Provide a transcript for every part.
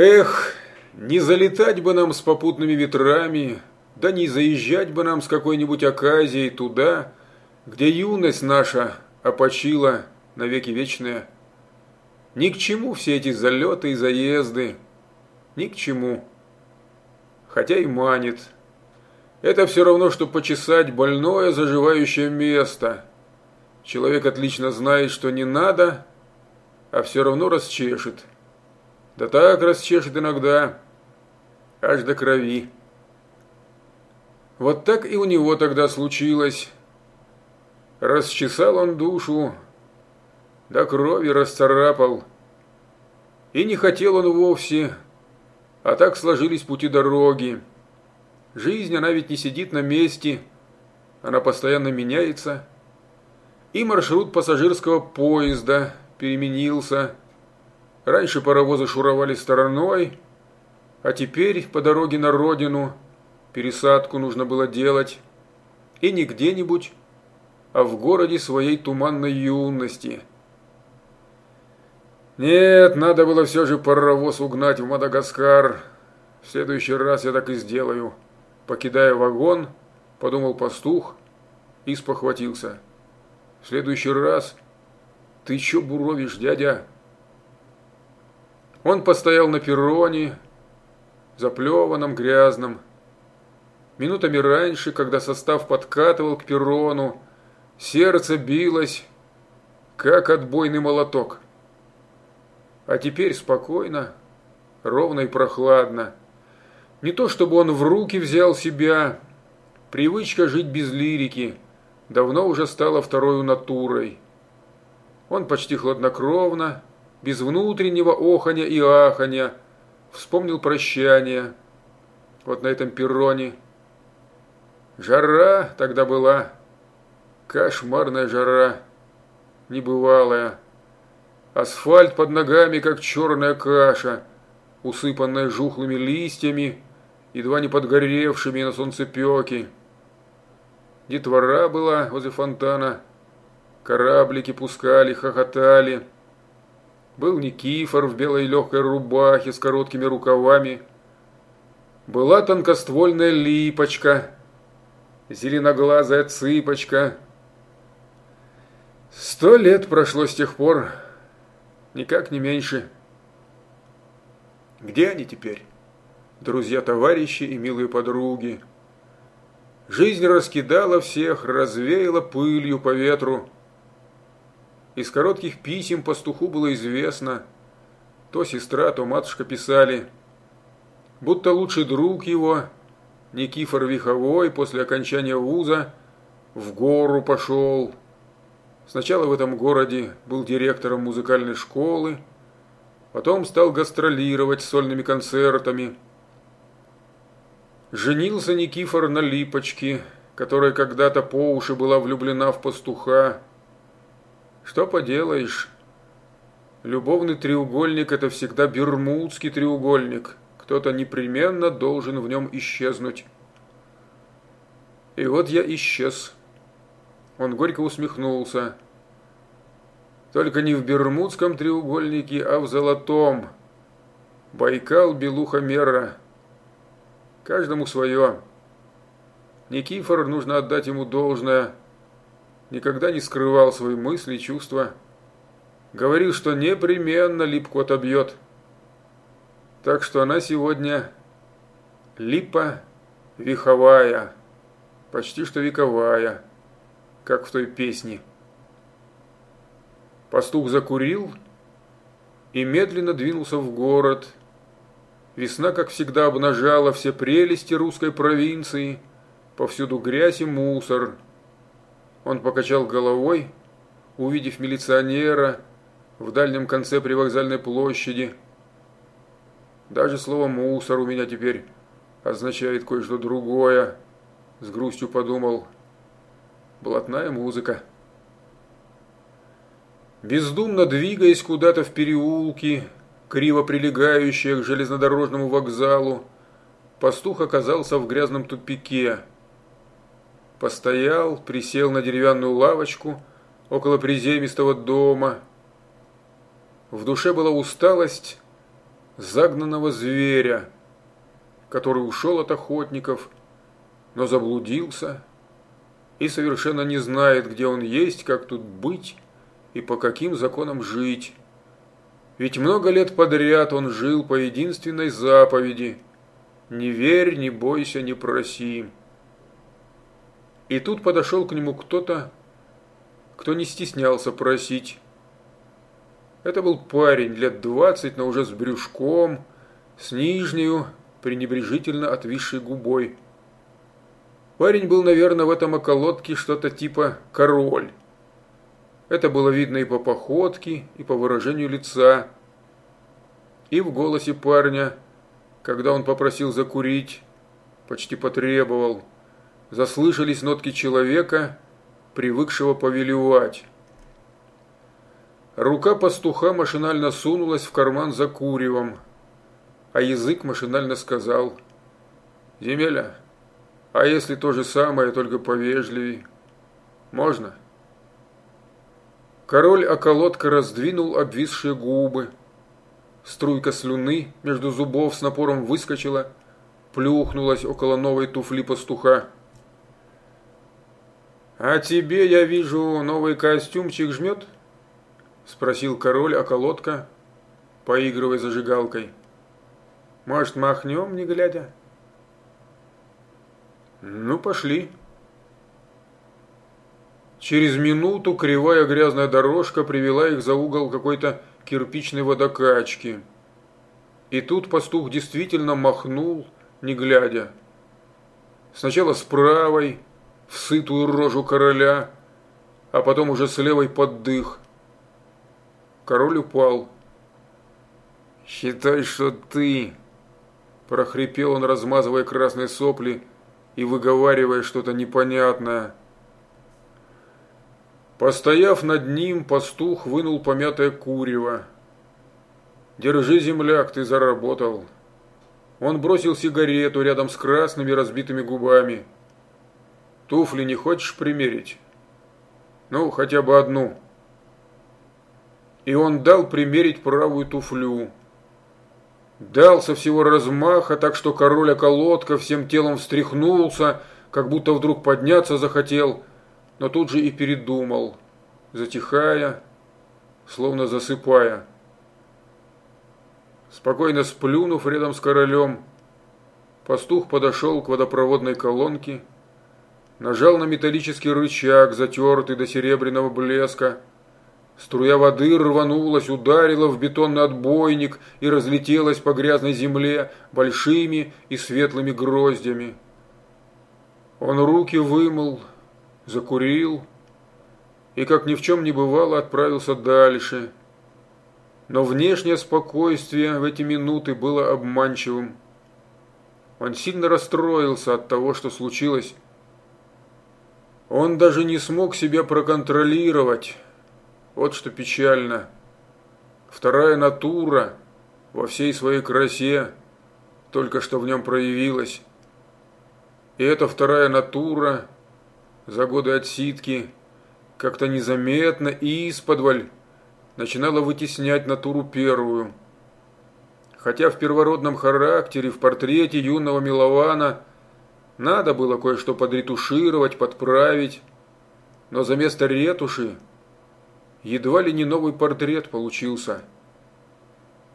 Эх, не залетать бы нам с попутными ветрами, да не заезжать бы нам с какой-нибудь оказией туда, где юность наша опочила навеки вечная. Ни к чему все эти залеты и заезды, ни к чему. Хотя и манит. Это все равно, что почесать больное заживающее место. Человек отлично знает, что не надо, а все равно расчешет. Да так расчешет иногда, аж до крови. Вот так и у него тогда случилось. Расчесал он душу, до крови расцарапал. И не хотел он вовсе, а так сложились пути дороги. Жизнь, она ведь не сидит на месте, она постоянно меняется. И маршрут пассажирского поезда переменился. Раньше паровозы шуровали стороной, а теперь по дороге на родину пересадку нужно было делать. И не где-нибудь, а в городе своей туманной юности – нет, надо было все же паровоз угнать в Мадагаскар. В следующий раз я так и сделаю. Покидая вагон, подумал пастух и спохватился. В следующий раз ты че буровишь, дядя? Он постоял на перроне, заплеванном, грязном. Минутами раньше, когда состав подкатывал к перрону, сердце билось, как отбойный молоток. А теперь спокойно, ровно и прохладно. Не то чтобы он в руки взял себя, привычка жить без лирики давно уже стала второй натурой. Он почти хладнокровно, без внутреннего оханя и аханя, вспомнил прощание. Вот на этом перроне. Жара тогда была, кошмарная жара, небывалая. Асфальт под ногами, как черная каша, усыпанная жухлыми листьями, едва не подгоревшими на солнцепеке. Детвора была возле фонтана, кораблики пускали, хохотали. Был Никифор в белой легкой рубахе с короткими рукавами. Была тонкоствольная липочка, зеленоглазая цыпочка. Сто лет прошло с тех пор, Никак не меньше. Где они теперь? Друзья-товарищи и милые подруги. Жизнь раскидала всех, развеяла пылью по ветру. Из коротких писем пастуху было известно, то сестра, то матушка писали, будто лучший друг его, Никифор Виховой, после окончания вуза, в гору пошел, Сначала в этом городе был директором музыкальной школы, потом стал гастролировать сольными концертами. Женился Никифор на Липочке, которая когда-то по уши была влюблена в пастуха. Что поделаешь, любовный треугольник – это всегда бермудский треугольник. Кто-то непременно должен в нем исчезнуть. И вот я исчез. Он горько усмехнулся. Только не в Бермудском треугольнике, а в Золотом. Байкал, Белуха, Мера. Каждому свое. Никифор, нужно отдать ему должное, никогда не скрывал свои мысли и чувства. Говорил, что непременно липку отобьет. Так что она сегодня липа вековая, почти что вековая как в той песне. Пастух закурил и медленно двинулся в город. Весна, как всегда, обнажала все прелести русской провинции, повсюду грязь и мусор. Он покачал головой, увидев милиционера в дальнем конце привокзальной площади. Даже слово «мусор» у меня теперь означает кое-что другое, с грустью подумал блатная музыка. Бездумно двигаясь куда-то в переулки, криво прилегающие к железнодорожному вокзалу, пастух оказался в грязном тупике. Постоял, присел на деревянную лавочку около приземистого дома. В душе была усталость, загнанного зверя, который ушел от охотников, но заблудился и совершенно не знает, где он есть, как тут быть и по каким законам жить. Ведь много лет подряд он жил по единственной заповеди «Не верь, не бойся, не проси». И тут подошел к нему кто-то, кто не стеснялся просить. Это был парень лет двадцать, но уже с брюшком, с нижнею, пренебрежительно отвисшей губой. Парень был, наверное, в этом околотке что-то типа король. Это было видно и по походке, и по выражению лица. И в голосе парня, когда он попросил закурить, почти потребовал, заслышались нотки человека, привыкшего повелевать. Рука пастуха машинально сунулась в карман за куревом, а язык машинально сказал «Земеля, а если то же самое, только повежливей? Можно?» Король околотка раздвинул обвисшие губы. Струйка слюны между зубов с напором выскочила, плюхнулась около новой туфли пастуха. «А тебе, я вижу, новый костюмчик жмет?» Спросил король околотка, поигрывая зажигалкой. «Может, махнем, не глядя?» «Ну, пошли», Через минуту кривая грязная дорожка привела их за угол какой-то кирпичной водокачки. И тут пастух действительно махнул, не глядя. Сначала с правой, в сытую рожу короля, а потом уже с левой под дых. Король упал. «Считай, что ты...» Прохрипел он, размазывая красные сопли и выговаривая что-то непонятное – Постояв над ним, пастух вынул помятое курево. «Держи, земляк, ты заработал». Он бросил сигарету рядом с красными разбитыми губами. «Туфли не хочешь примерить?» «Ну, хотя бы одну». И он дал примерить правую туфлю. Дал со всего размаха, так что король околотка всем телом встряхнулся, как будто вдруг подняться захотел – но тут же и передумал, затихая, словно засыпая. Спокойно сплюнув рядом с королем, пастух подошел к водопроводной колонке, нажал на металлический рычаг, затертый до серебряного блеска. Струя воды рванулась, ударила в бетонный отбойник и разлетелась по грязной земле большими и светлыми гроздями. Он руки вымыл, закурил и, как ни в чем не бывало, отправился дальше. Но внешнее спокойствие в эти минуты было обманчивым. Он сильно расстроился от того, что случилось. Он даже не смог себя проконтролировать. Вот что печально. Вторая натура во всей своей красе только что в нем проявилась. И эта вторая натура – за годы отсидки как-то незаметно и из-под начинала вытеснять натуру первую. Хотя в первородном характере, в портрете юного Милована надо было кое-что подретушировать, подправить, но за место ретуши едва ли не новый портрет получился.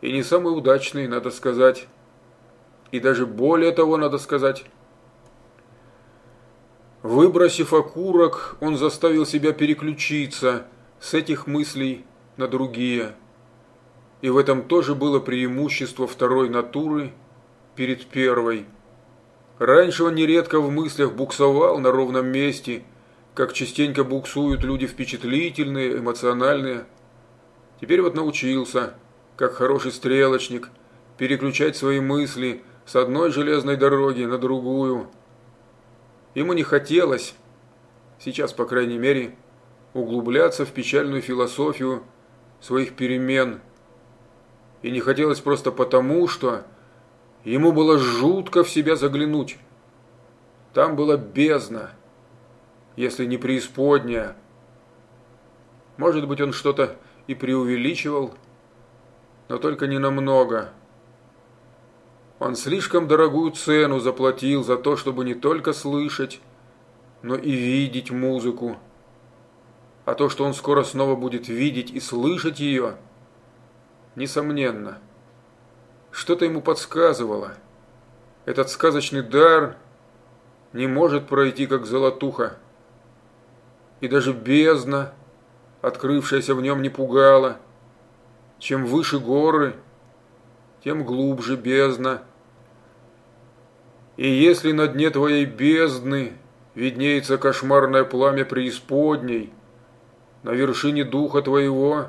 И не самый удачный, надо сказать. И даже более того, надо сказать, Выбросив окурок, он заставил себя переключиться с этих мыслей на другие. И в этом тоже было преимущество второй натуры перед первой. Раньше он нередко в мыслях буксовал на ровном месте, как частенько буксуют люди впечатлительные, эмоциональные. Теперь вот научился, как хороший стрелочник, переключать свои мысли с одной железной дороги на другую – Ему не хотелось, сейчас по крайней мере, углубляться в печальную философию своих перемен. И не хотелось просто потому, что ему было жутко в себя заглянуть. Там была бездна, если не преисподняя. Может быть, он что-то и преувеличивал, но только не намного. Он слишком дорогую цену заплатил за то, чтобы не только слышать, но и видеть музыку. А то, что он скоро снова будет видеть и слышать ее, несомненно, что-то ему подсказывало. Этот сказочный дар не может пройти, как золотуха. И даже бездна, открывшаяся в нем, не пугала. Чем выше горы, тем глубже бездна. И если на дне твоей бездны виднеется кошмарное пламя преисподней, на вершине духа твоего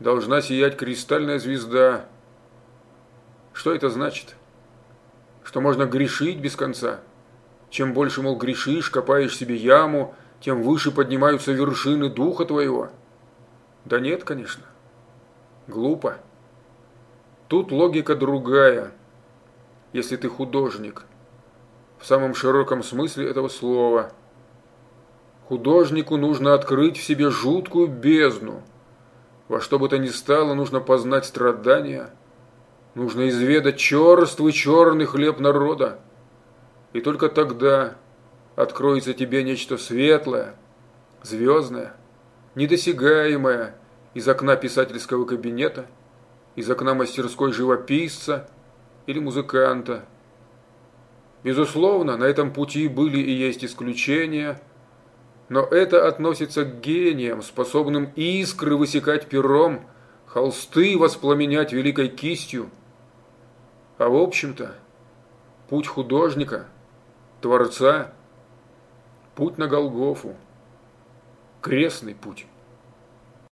должна сиять кристальная звезда. Что это значит? Что можно грешить без конца? Чем больше, мол, грешишь, копаешь себе яму, тем выше поднимаются вершины духа твоего? Да нет, конечно. Глупо. Тут логика другая, если ты художник – в самом широком смысле этого слова. Художнику нужно открыть в себе жуткую бездну. Во что бы то ни стало, нужно познать страдания, нужно изведать черствый черный хлеб народа. И только тогда откроется тебе нечто светлое, звездное, недосягаемое из окна писательского кабинета, из окна мастерской живописца или музыканта – Безусловно, на этом пути были и есть исключения, но это относится к гениям, способным искры высекать пером, холсты воспламенять великой кистью. А в общем-то, путь художника, творца, путь на Голгофу, крестный путь.